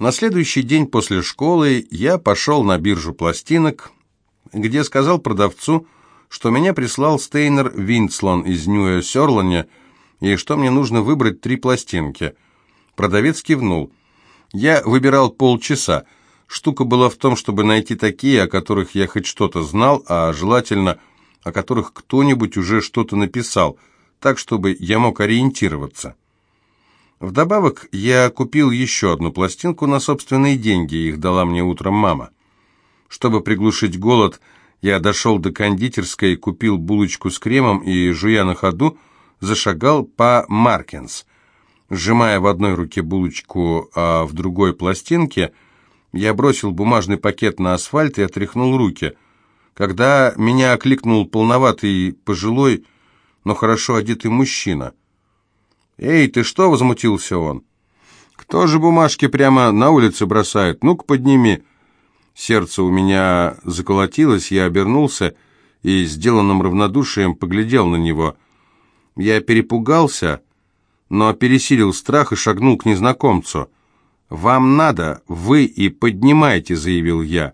На следующий день после школы я пошел на биржу пластинок, где сказал продавцу, что меня прислал Стейнер Винцлон из Нью-Сёрлане и что мне нужно выбрать три пластинки. Продавец кивнул. Я выбирал полчаса. Штука была в том, чтобы найти такие, о которых я хоть что-то знал, а желательно, о которых кто-нибудь уже что-то написал, так, чтобы я мог ориентироваться. Вдобавок, я купил еще одну пластинку на собственные деньги, их дала мне утром мама. Чтобы приглушить голод, я дошел до кондитерской, купил булочку с кремом и, жуя на ходу, зашагал по Маркинс. Сжимая в одной руке булочку, а в другой пластинке – я бросил бумажный пакет на асфальт и отряхнул руки. Когда меня окликнул полноватый, пожилой, но хорошо одетый мужчина. «Эй, ты что?» — возмутился он. «Кто же бумажки прямо на улице бросает? Ну-ка, подними». Сердце у меня заколотилось, я обернулся и, сделанным равнодушием, поглядел на него. Я перепугался, но пересилил страх и шагнул к незнакомцу. «Вам надо, вы и поднимайте», — заявил я.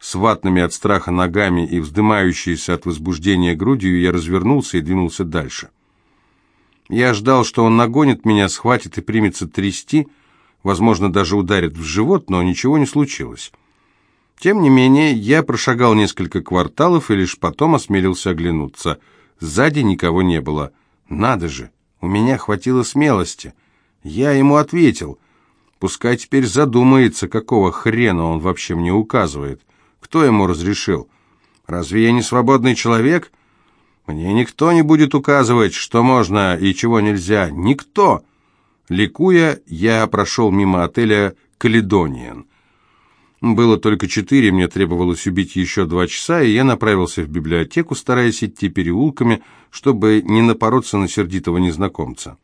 С ватными от страха ногами и вздымающейся от возбуждения грудью я развернулся и двинулся дальше. Я ждал, что он нагонит меня, схватит и примется трясти, возможно, даже ударит в живот, но ничего не случилось. Тем не менее, я прошагал несколько кварталов и лишь потом осмелился оглянуться. Сзади никого не было. Надо же, у меня хватило смелости. Я ему ответил — Пускай теперь задумается, какого хрена он вообще мне указывает. Кто ему разрешил? Разве я не свободный человек? Мне никто не будет указывать, что можно и чего нельзя. Никто!» Ликуя, я прошел мимо отеля «Каледониен». Было только четыре, мне требовалось убить еще два часа, и я направился в библиотеку, стараясь идти переулками, чтобы не напороться на сердитого незнакомца.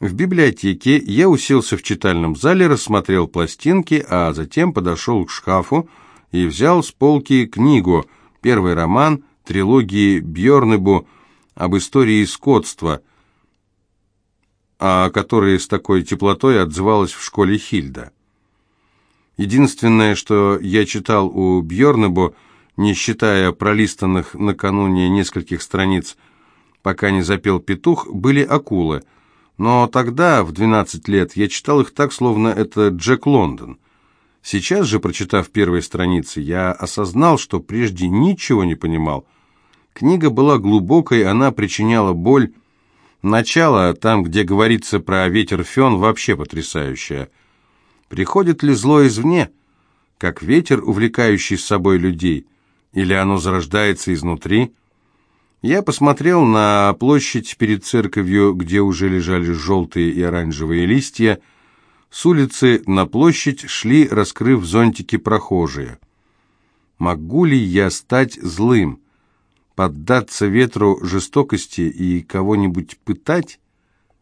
В библиотеке я уселся в читальном зале, рассмотрел пластинки, а затем подошел к шкафу и взял с полки книгу, первый роман трилогии Бьернебу об истории скотства, о которой с такой теплотой отзывалась в школе Хильда. Единственное, что я читал у Бьернебу, не считая пролистанных накануне нескольких страниц, пока не запел петух, были акулы – но тогда, в 12 лет, я читал их так, словно это Джек Лондон. Сейчас же, прочитав первые страницы, я осознал, что прежде ничего не понимал. Книга была глубокой, она причиняла боль. Начало, там, где говорится про ветер фен, вообще потрясающее. Приходит ли зло извне, как ветер, увлекающий с собой людей, или оно зарождается изнутри? Я посмотрел на площадь перед церковью, где уже лежали желтые и оранжевые листья. С улицы на площадь шли, раскрыв зонтики, прохожие. Могу ли я стать злым, поддаться ветру жестокости и кого-нибудь пытать?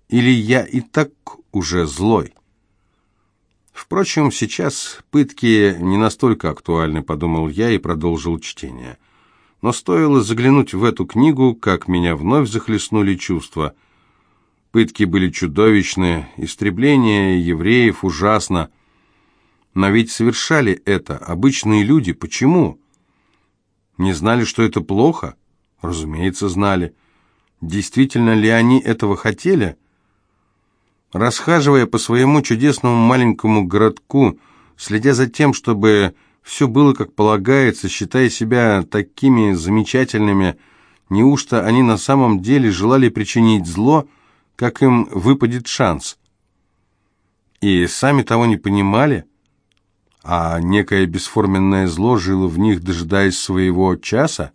Или я и так уже злой? Впрочем, сейчас пытки не настолько актуальны, подумал я и продолжил чтение. Но стоило заглянуть в эту книгу, как меня вновь захлестнули чувства. Пытки были чудовищные, истребление евреев ужасно. Но ведь совершали это обычные люди. Почему? Не знали, что это плохо? Разумеется, знали. Действительно ли они этого хотели? Расхаживая по своему чудесному маленькому городку, следя за тем, чтобы все было как полагается, считая себя такими замечательными. Неужто они на самом деле желали причинить зло, как им выпадет шанс? И сами того не понимали? А некое бесформенное зло жило в них, дожидаясь своего часа?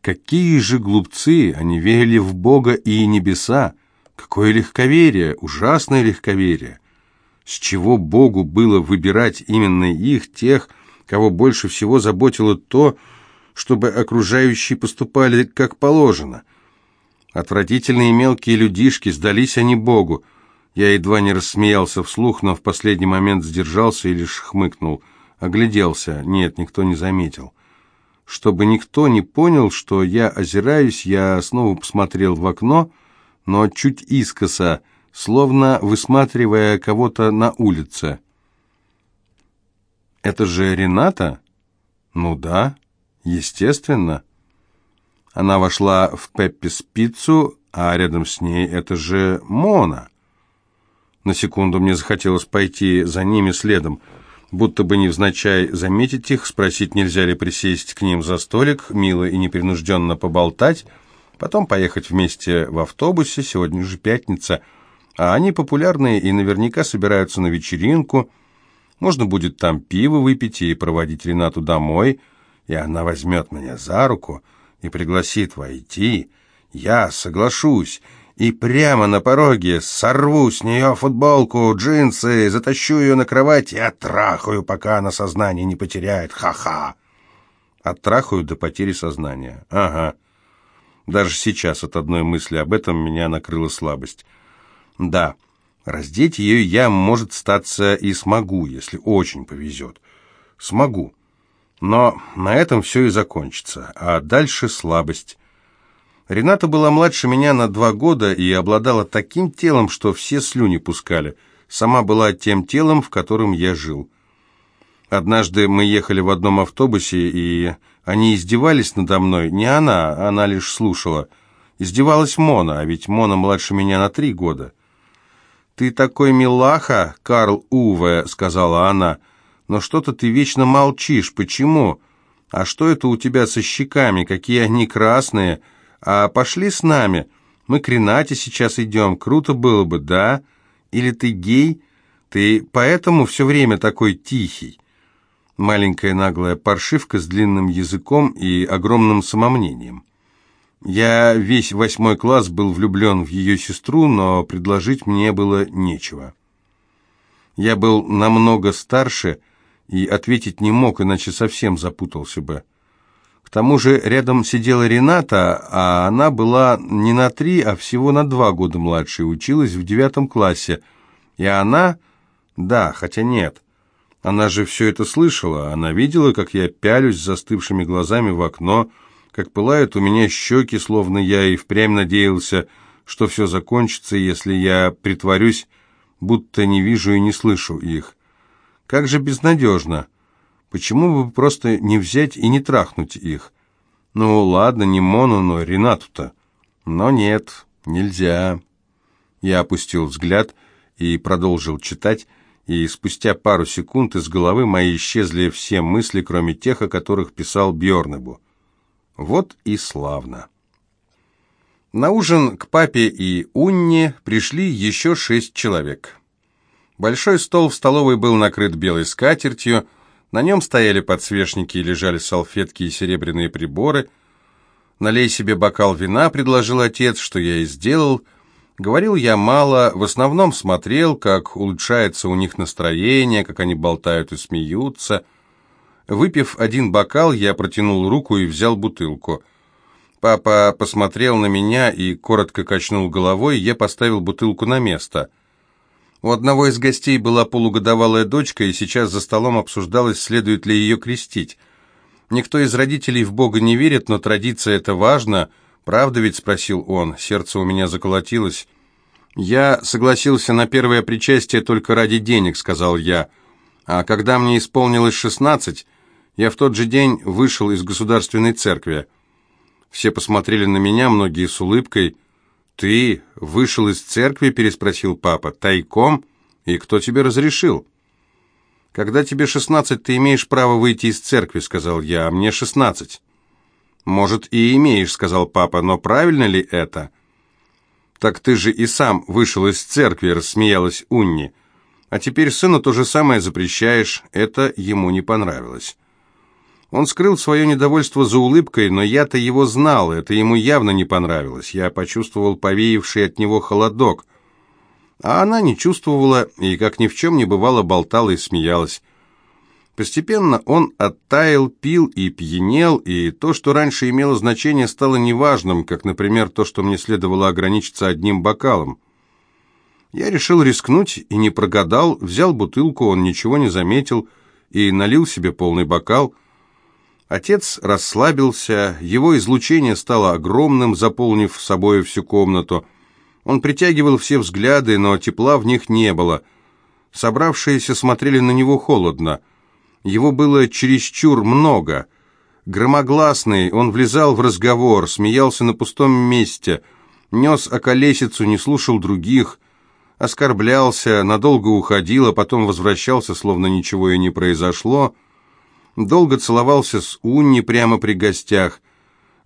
Какие же глупцы! Они верили в Бога и небеса! Какое легковерие! Ужасное легковерие! С чего Богу было выбирать именно их, тех, кого больше всего заботило то, чтобы окружающие поступали как положено? Отвратительные мелкие людишки, сдались они Богу. Я едва не рассмеялся вслух, но в последний момент сдержался и лишь хмыкнул. Огляделся. Нет, никто не заметил. Чтобы никто не понял, что я озираюсь, я снова посмотрел в окно, но чуть искоса, словно высматривая кого-то на улице. «Это же Рената?» «Ну да, естественно». Она вошла в Пеппис пиццу, а рядом с ней это же Мона. На секунду мне захотелось пойти за ними следом, будто бы невзначай заметить их, спросить, нельзя ли присесть к ним за столик, мило и непринужденно поболтать, потом поехать вместе в автобусе, сегодня же пятница, а они популярные и наверняка собираются на вечеринку, можно будет там пиво выпить и проводить Ренату домой, и она возьмет меня за руку и пригласит войти. Я соглашусь, и прямо на пороге сорву с нее футболку, джинсы, затащу ее на кровать и оттрахаю, пока она сознание не потеряет. Ха-ха! Оттрахаю до потери сознания. Ага. Даже сейчас от одной мысли об этом меня накрыла слабость. Да, раздеть ее я, может, статься и смогу, если очень повезет. Смогу. Но на этом все и закончится. А дальше слабость. Рената была младше меня на два года и обладала таким телом, что все слюни пускали. Сама была тем телом, в котором я жил. Однажды мы ехали в одном автобусе, и они издевались надо мной. Не она, она лишь слушала. Издевалась Мона, а ведь Мона младше меня на три года. «Ты такой милаха, Карл Уве», — сказала она. «Но что-то ты вечно молчишь. Почему? А что это у тебя со щеками? Какие они красные!» А пошли с нами. Мы к Ренате сейчас идем. Круто было бы, да? Или ты гей? Ты поэтому все время такой тихий?» Маленькая наглая паршивка с длинным языком и огромным самомнением. Я весь восьмой класс был влюблен в ее сестру, но предложить мне было нечего. Я был намного старше и ответить не мог, иначе совсем запутался бы. К тому же рядом сидела Рената, а она была не на три, а всего на два года младше, училась в девятом классе. И она... Да, хотя нет. Она же все это слышала. Она видела, как я пялюсь застывшими глазами в окно, как пылают у меня щеки, словно я и впрямь надеялся, что все закончится, если я притворюсь, будто не вижу и не слышу их. Как же безнадежно. Почему бы просто не взять и не трахнуть их? Ну, ладно, не Мону, но Ренату-то. Но нет, нельзя. Я опустил взгляд и продолжил читать, и спустя пару секунд из головы моей исчезли все мысли, кроме тех, о которых писал Бьорнебу. Вот и славно. На ужин к папе и Унне пришли еще шесть человек. Большой стол в столовой был накрыт белой скатертью, на нем стояли подсвечники и лежали салфетки и серебряные приборы. «Налей себе бокал вина», — предложил отец, что я и сделал. Говорил я мало, в основном смотрел, как улучшается у них настроение, как они болтают и смеются. Выпив один бокал, я протянул руку и взял бутылку. Папа посмотрел на меня и коротко качнул головой, я поставил бутылку на место — у одного из гостей была полугодовалая дочка, и сейчас за столом обсуждалось, следует ли ее крестить. Никто из родителей в Бога не верит, но традиция это важно. Правда ведь, спросил он. Сердце у меня заколотилось. Я согласился на первое причастие только ради денег, сказал я. А когда мне исполнилось шестнадцать, я в тот же день вышел из государственной церкви. Все посмотрели на меня, многие с улыбкой. «Ты вышел из церкви?» – переспросил папа. «Тайком? И кто тебе разрешил?» «Когда тебе шестнадцать, ты имеешь право выйти из церкви», – сказал я, – «а мне шестнадцать». «Может, и имеешь», – сказал папа, – «но правильно ли это?» «Так ты же и сам вышел из церкви», – рассмеялась Унни. «А теперь сыну то же самое запрещаешь». Это ему не понравилось. Он скрыл свое недовольство за улыбкой, но я-то его знал, это ему явно не понравилось. Я почувствовал повеявший от него холодок. А она не чувствовала и, как ни в чем не бывало, болтала и смеялась. Постепенно он оттаял, пил и пьянел, и то, что раньше имело значение, стало неважным, как, например, то, что мне следовало ограничиться одним бокалом. Я решил рискнуть и не прогадал, взял бутылку, он ничего не заметил, и налил себе полный бокал – Отец расслабился, его излучение стало огромным, заполнив собой всю комнату. Он притягивал все взгляды, но тепла в них не было. Собравшиеся смотрели на него холодно. Его было чересчур много. Громогласный, он влезал в разговор, смеялся на пустом месте, нес околесицу, не слушал других, оскорблялся, надолго уходил, а потом возвращался, словно ничего и не произошло. Долго целовался с Унни прямо при гостях.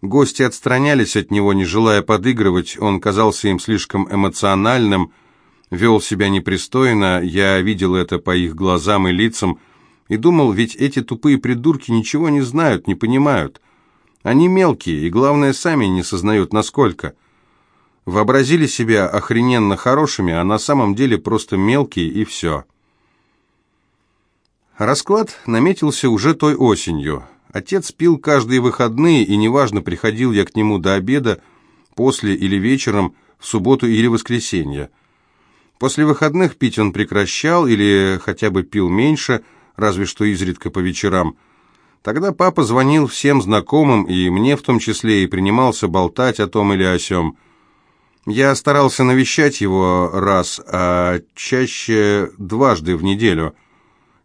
Гости отстранялись от него, не желая подыгрывать, он казался им слишком эмоциональным, вел себя непристойно, я видел это по их глазам и лицам, и думал, ведь эти тупые придурки ничего не знают, не понимают. Они мелкие, и, главное, сами не сознают, насколько. Вообразили себя охрененно хорошими, а на самом деле просто мелкие, и все. Расклад наметился уже той осенью. Отец пил каждые выходные, и неважно, приходил я к нему до обеда, после или вечером, в субботу или воскресенье. После выходных пить он прекращал или хотя бы пил меньше – разве что изредка по вечерам. Тогда папа звонил всем знакомым, и мне в том числе, и принимался болтать о том или о сём. Я старался навещать его раз, а чаще дважды в неделю.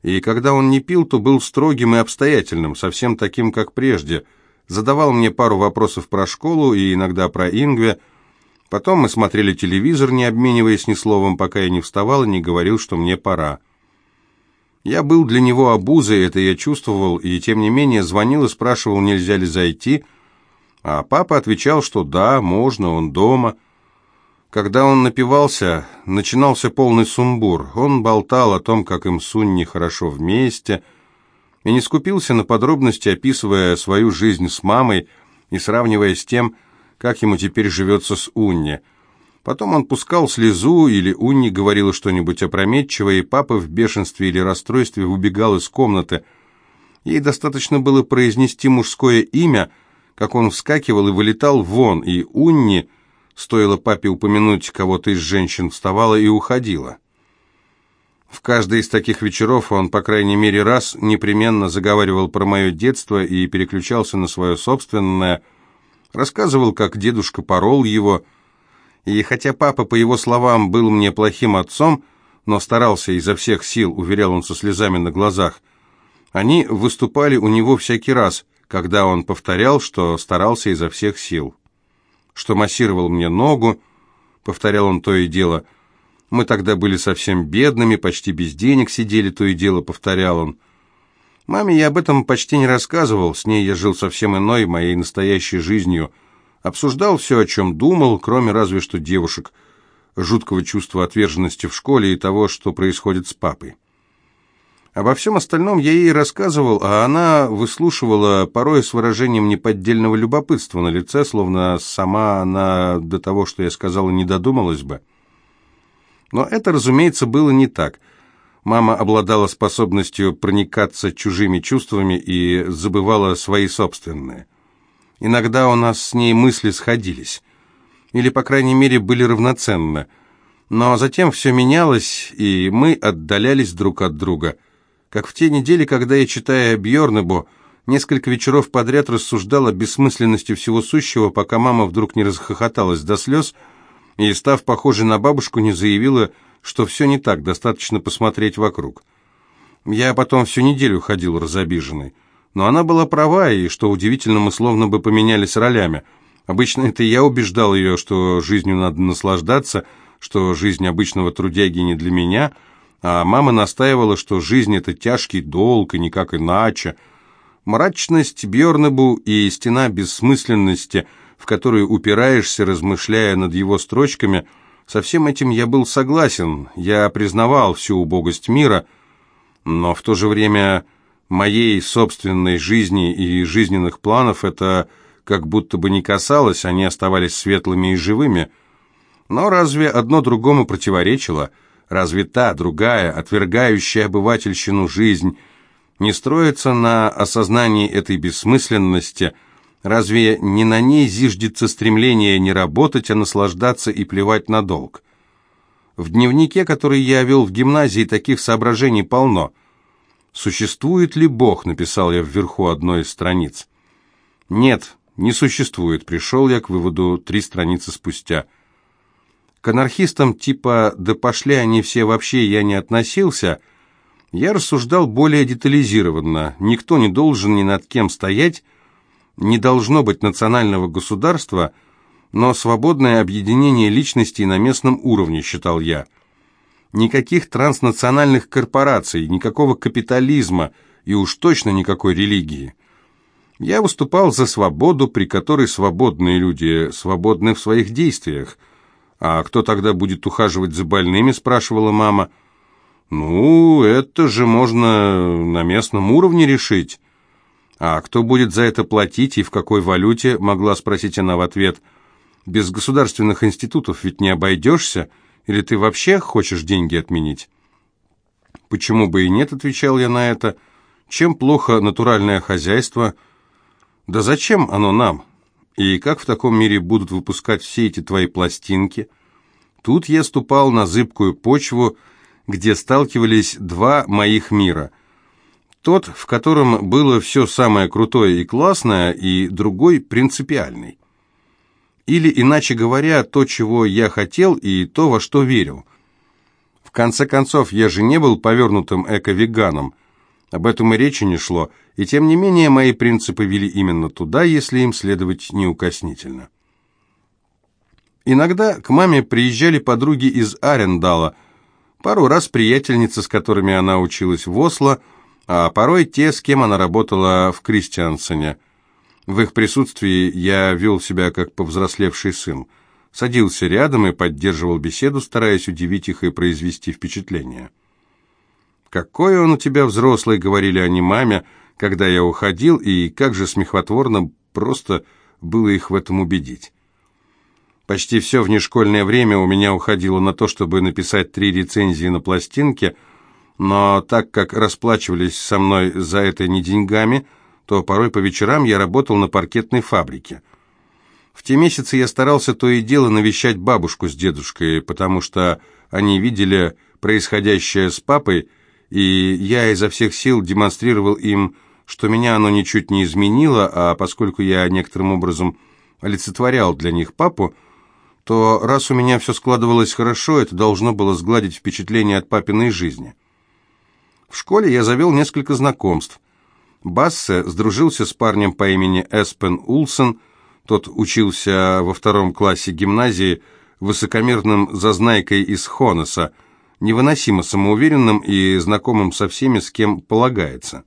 И когда он не пил, то был строгим и обстоятельным, совсем таким, как прежде. Задавал мне пару вопросов про школу и иногда про Ингве. Потом мы смотрели телевизор, не обмениваясь ни словом, пока я не вставал и не говорил, что мне пора. Я был для него обузой, это я чувствовал, и тем не менее звонил и спрашивал, нельзя ли зайти. А папа отвечал, что да, можно, он дома. Когда он напивался, начинался полный сумбур. Он болтал о том, как им с Унни хорошо вместе, и не скупился на подробности, описывая свою жизнь с мамой и сравнивая с тем, как ему теперь живется с Унни – Потом он пускал слезу, или Унни говорила что-нибудь опрометчивое, и папа в бешенстве или расстройстве убегал из комнаты. Ей достаточно было произнести мужское имя, как он вскакивал и вылетал вон, и Унни, стоило папе упомянуть кого-то из женщин, вставала и уходила. В каждый из таких вечеров он, по крайней мере, раз непременно заговаривал про мое детство и переключался на свое собственное, рассказывал, как дедушка порол его, и хотя папа, по его словам, был мне плохим отцом, но старался изо всех сил, уверял он со слезами на глазах, они выступали у него всякий раз, когда он повторял, что старался изо всех сил. Что массировал мне ногу, повторял он то и дело. Мы тогда были совсем бедными, почти без денег сидели, то и дело, повторял он. Маме я об этом почти не рассказывал, с ней я жил совсем иной, моей настоящей жизнью – Обсуждал все, о чем думал, кроме разве что девушек, жуткого чувства отверженности в школе и того, что происходит с папой. Обо всем остальном я ей рассказывал, а она выслушивала, порой с выражением неподдельного любопытства на лице, словно сама она до того, что я сказала, не додумалась бы. Но это, разумеется, было не так. Мама обладала способностью проникаться чужими чувствами и забывала свои собственные. Иногда у нас с ней мысли сходились. Или, по крайней мере, были равноценны. Но затем все менялось, и мы отдалялись друг от друга. Как в те недели, когда я, читая Бьернебо, несколько вечеров подряд рассуждал о бессмысленности всего сущего, пока мама вдруг не расхохоталась до слез и, став похожей на бабушку, не заявила, что все не так, достаточно посмотреть вокруг. Я потом всю неделю ходил разобиженный. Но она была права, и, что удивительно, мы словно бы поменялись ролями. Обычно это я убеждал ее, что жизнью надо наслаждаться, что жизнь обычного трудяги не для меня, а мама настаивала, что жизнь — это тяжкий долг, и никак иначе. Мрачность Бьернебу и стена бессмысленности, в которую упираешься, размышляя над его строчками, со всем этим я был согласен, я признавал всю убогость мира, но в то же время моей собственной жизни и жизненных планов это как будто бы не касалось, они оставались светлыми и живыми. Но разве одно другому противоречило? Разве та, другая, отвергающая обывательщину жизнь, не строится на осознании этой бессмысленности? Разве не на ней зиждется стремление не работать, а наслаждаться и плевать на долг? В дневнике, который я вел в гимназии, таких соображений полно – «Существует ли Бог?» — написал я вверху одной из страниц. «Нет, не существует», — пришел я к выводу три страницы спустя. К анархистам типа «да пошли они все вообще» я не относился, я рассуждал более детализированно. Никто не должен ни над кем стоять, не должно быть национального государства, но свободное объединение личностей на местном уровне, считал я. Никаких транснациональных корпораций, никакого капитализма и уж точно никакой религии. Я выступал за свободу, при которой свободные люди свободны в своих действиях. «А кто тогда будет ухаживать за больными?» – спрашивала мама. «Ну, это же можно на местном уровне решить». «А кто будет за это платить и в какой валюте?» – могла спросить она в ответ. «Без государственных институтов ведь не обойдешься?» Или ты вообще хочешь деньги отменить?» «Почему бы и нет?» — отвечал я на это. «Чем плохо натуральное хозяйство?» «Да зачем оно нам? И как в таком мире будут выпускать все эти твои пластинки?» Тут я ступал на зыбкую почву, где сталкивались два моих мира. Тот, в котором было все самое крутое и классное, и другой принципиальный. Или, иначе говоря, то, чего я хотел, и то, во что верил. В конце концов, я же не был повернутым эко-веганом. Об этом и речи не шло, и тем не менее мои принципы вели именно туда, если им следовать неукоснительно. Иногда к маме приезжали подруги из Арендала, пару раз приятельницы, с которыми она училась в Осло, а порой те, с кем она работала в Кристиансене – в их присутствии я вел себя как повзрослевший сын. Садился рядом и поддерживал беседу, стараясь удивить их и произвести впечатление. «Какой он у тебя взрослый», — говорили они маме, когда я уходил, и как же смехотворно просто было их в этом убедить. Почти все внешкольное время у меня уходило на то, чтобы написать три рецензии на пластинке, но так как расплачивались со мной за это не деньгами — то порой по вечерам я работал на паркетной фабрике. В те месяцы я старался то и дело навещать бабушку с дедушкой, потому что они видели происходящее с папой, и я изо всех сил демонстрировал им, что меня оно ничуть не изменило, а поскольку я некоторым образом олицетворял для них папу, то раз у меня все складывалось хорошо, это должно было сгладить впечатление от папиной жизни. В школе я завел несколько знакомств. Бассе сдружился с парнем по имени Эспен Улсен, тот учился во втором классе гимназии, высокомерным зазнайкой из Хонеса, невыносимо самоуверенным и знакомым со всеми, с кем полагается.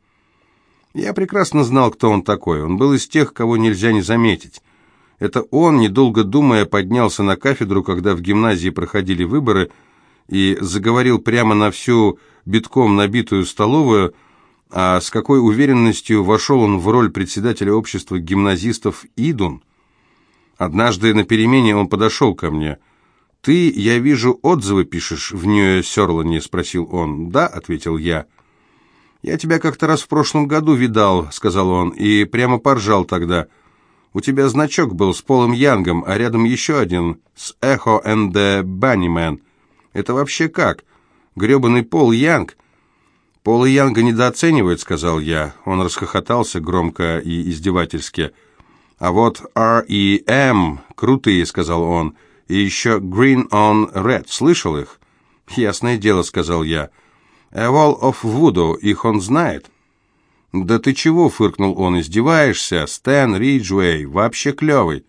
Я прекрасно знал, кто он такой. Он был из тех, кого нельзя не заметить. Это он, недолго думая, поднялся на кафедру, когда в гимназии проходили выборы, и заговорил прямо на всю битком набитую столовую – а с какой уверенностью вошел он в роль председателя общества гимназистов «Идун». Однажды на перемене он подошел ко мне. «Ты, я вижу, отзывы пишешь в Нью-Сёрлане?» – спросил он. «Да», – ответил я. «Я тебя как-то раз в прошлом году видал», – сказал он, и прямо поржал тогда. «У тебя значок был с Полом Янгом, а рядом еще один с Эхо the Bunnyman. Это вообще как? Гребаный Пол Янг «Пола Янга недооценивает», — сказал я. Он расхохотался громко и издевательски. «А вот R.E.M. крутые», — сказал он. «И еще Green on Red. Слышал их?» «Ясное дело», — сказал я. «A Wall of Voodoo. Их он знает». «Да ты чего?» — фыркнул он. «Издеваешься? Стэн Риджуэй. Вообще клевый».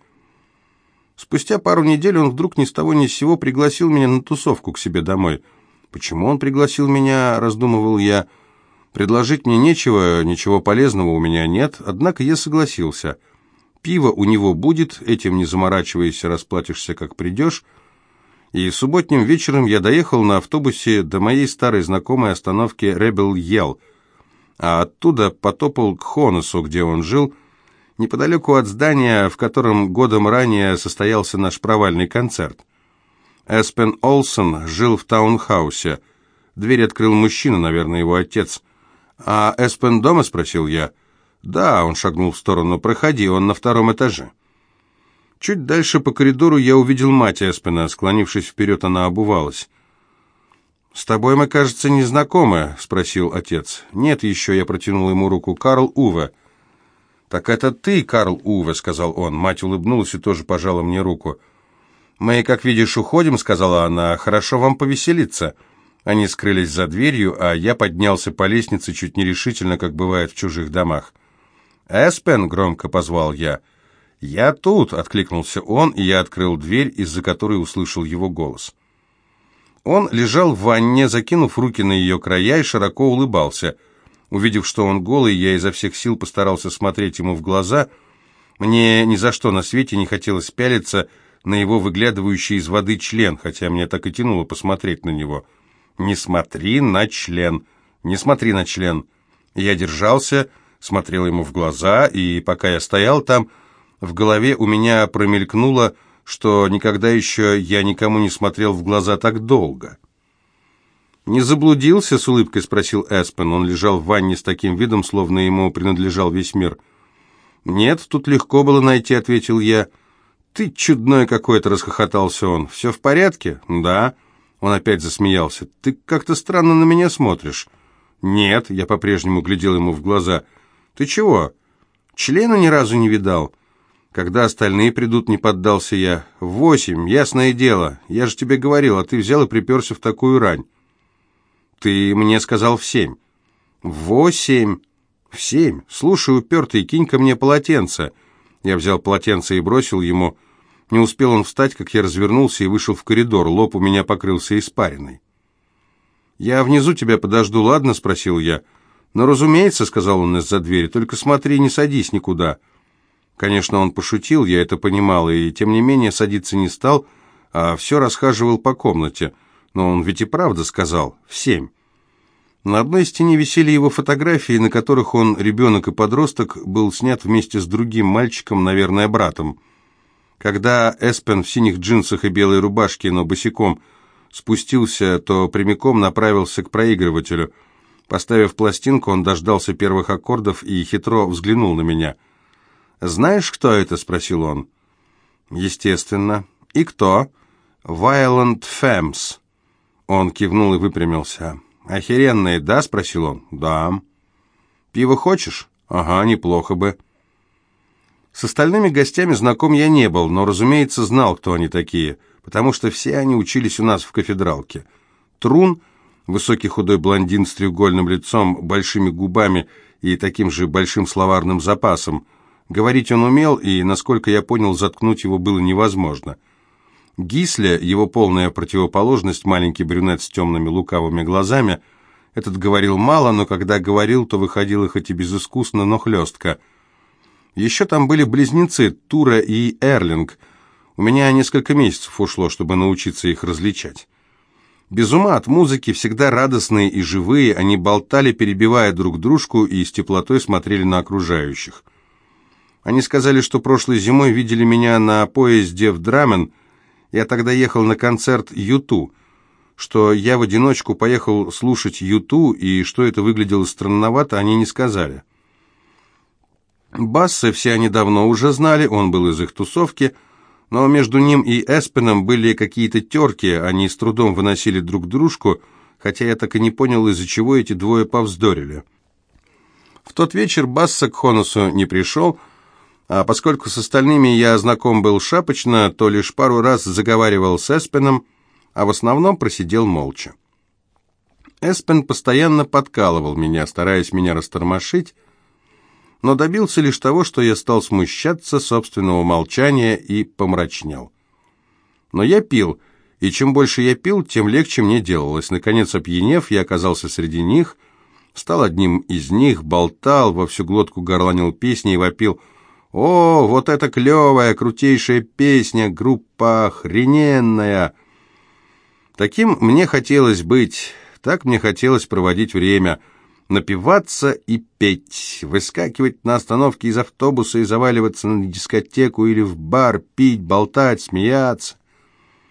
Спустя пару недель он вдруг ни с того ни с сего пригласил меня на тусовку к себе домой. Почему он пригласил меня, раздумывал я. Предложить мне нечего, ничего полезного у меня нет, однако я согласился. Пиво у него будет, этим не заморачивайся, расплатишься, как придешь. И субботним вечером я доехал на автобусе до моей старой знакомой остановки Ребел Ел, а оттуда потопал к Хонусу, где он жил, неподалеку от здания, в котором годом ранее состоялся наш провальный концерт. Эспен Олсон жил в таунхаусе. Дверь открыл мужчина, наверное, его отец. «А Эспен дома?» – спросил я. «Да», – он шагнул в сторону. «Проходи, он на втором этаже». Чуть дальше по коридору я увидел мать Эспена. Склонившись вперед, она обувалась. «С тобой мы, кажется, не знакомы?» – спросил отец. «Нет еще», – я протянул ему руку. «Карл Уве». «Так это ты, Карл Уве», – сказал он. Мать улыбнулась и тоже пожала мне руку. «Мы, как видишь, уходим», — сказала она. «Хорошо вам повеселиться». Они скрылись за дверью, а я поднялся по лестнице чуть нерешительно, как бывает в чужих домах. «Эспен!» — громко позвал я. «Я тут!» — откликнулся он, и я открыл дверь, из-за которой услышал его голос. Он лежал в ванне, закинув руки на ее края и широко улыбался. Увидев, что он голый, я изо всех сил постарался смотреть ему в глаза. Мне ни за что на свете не хотелось пялиться на его выглядывающий из воды член, хотя мне так и тянуло посмотреть на него. «Не смотри на член! Не смотри на член!» Я держался, смотрел ему в глаза, и пока я стоял там, в голове у меня промелькнуло что никогда еще я никому не смотрел в глаза так долго. «Не заблудился?» — с улыбкой спросил Эспен. Он лежал в ванне с таким видом, словно ему принадлежал весь мир. «Нет, тут легко было найти», — ответил я. «Ты чудной какой-то», — расхохотался он. «Все в порядке?» «Да». Он опять засмеялся. «Ты как-то странно на меня смотришь». «Нет», — я по-прежнему глядел ему в глаза. «Ты чего? Члена ни разу не видал?» Когда остальные придут, не поддался я. восемь, ясное дело. Я же тебе говорил, а ты взял и приперся в такую рань. Ты мне сказал в семь. восемь. В семь. Слушай, упертый, кинь ко мне полотенце. Я взял полотенце и бросил ему. Не успел он встать, как я развернулся и вышел в коридор. Лоб у меня покрылся испариной. «Я внизу тебя подожду, ладно?» — спросил я. «Ну, разумеется», — сказал он из-за двери, — «только смотри, не садись никуда». Конечно, он пошутил, я это понимал, и тем не менее садиться не стал, а все расхаживал по комнате. Но он ведь и правда сказал «в семь». На одной стене висели его фотографии, на которых он, ребенок и подросток, был снят вместе с другим мальчиком, наверное, братом. Когда Эспен в синих джинсах и белой рубашке, но босиком, спустился, то прямиком направился к проигрывателю. Поставив пластинку, он дождался первых аккордов и хитро взглянул на меня – «Знаешь, кто это?» — спросил он. «Естественно. И кто?» «Violent Femmes». Он кивнул и выпрямился. «Охеренные, да?» — спросил он. «Да». «Пиво хочешь?» «Ага, неплохо бы». С остальными гостями знаком я не был, но, разумеется, знал, кто они такие, потому что все они учились у нас в кафедралке. Трун, высокий худой блондин с треугольным лицом, большими губами и таким же большим словарным запасом, Говорить он умел, и, насколько я понял, заткнуть его было невозможно. Гисля, его полная противоположность, маленький брюнет с темными лукавыми глазами, этот говорил мало, но когда говорил, то выходило хоть и безыскусно, но хлестко. Еще там были близнецы Тура и Эрлинг. У меня несколько месяцев ушло, чтобы научиться их различать. Без ума от музыки, всегда радостные и живые, они болтали, перебивая друг дружку, и с теплотой смотрели на окружающих. Они сказали, что прошлой зимой видели меня на поезде в Драмен. Я тогда ехал на концерт Юту, что я в одиночку поехал слушать Юту, и что это выглядело странновато, они не сказали. Бассы все они давно уже знали, он был из их тусовки, но между ним и Эспеном были какие-то терки, они с трудом выносили друг дружку, хотя я так и не понял, из-за чего эти двое повздорили. В тот вечер Басса к Хонусу не пришел, а поскольку с остальными я знаком был шапочно, то лишь пару раз заговаривал с Эспеном, а в основном просидел молча. Эспен постоянно подкалывал меня, стараясь меня растормошить, но добился лишь того, что я стал смущаться собственного молчания и помрачнел. Но я пил, и чем больше я пил, тем легче мне делалось. Наконец, опьянев, я оказался среди них, стал одним из них, болтал, во всю глотку горланил песни и вопил – «О, вот это клевая, крутейшая песня, группа охрененная!» Таким мне хотелось быть, так мне хотелось проводить время, напиваться и петь, выскакивать на остановке из автобуса и заваливаться на дискотеку или в бар, пить, болтать, смеяться.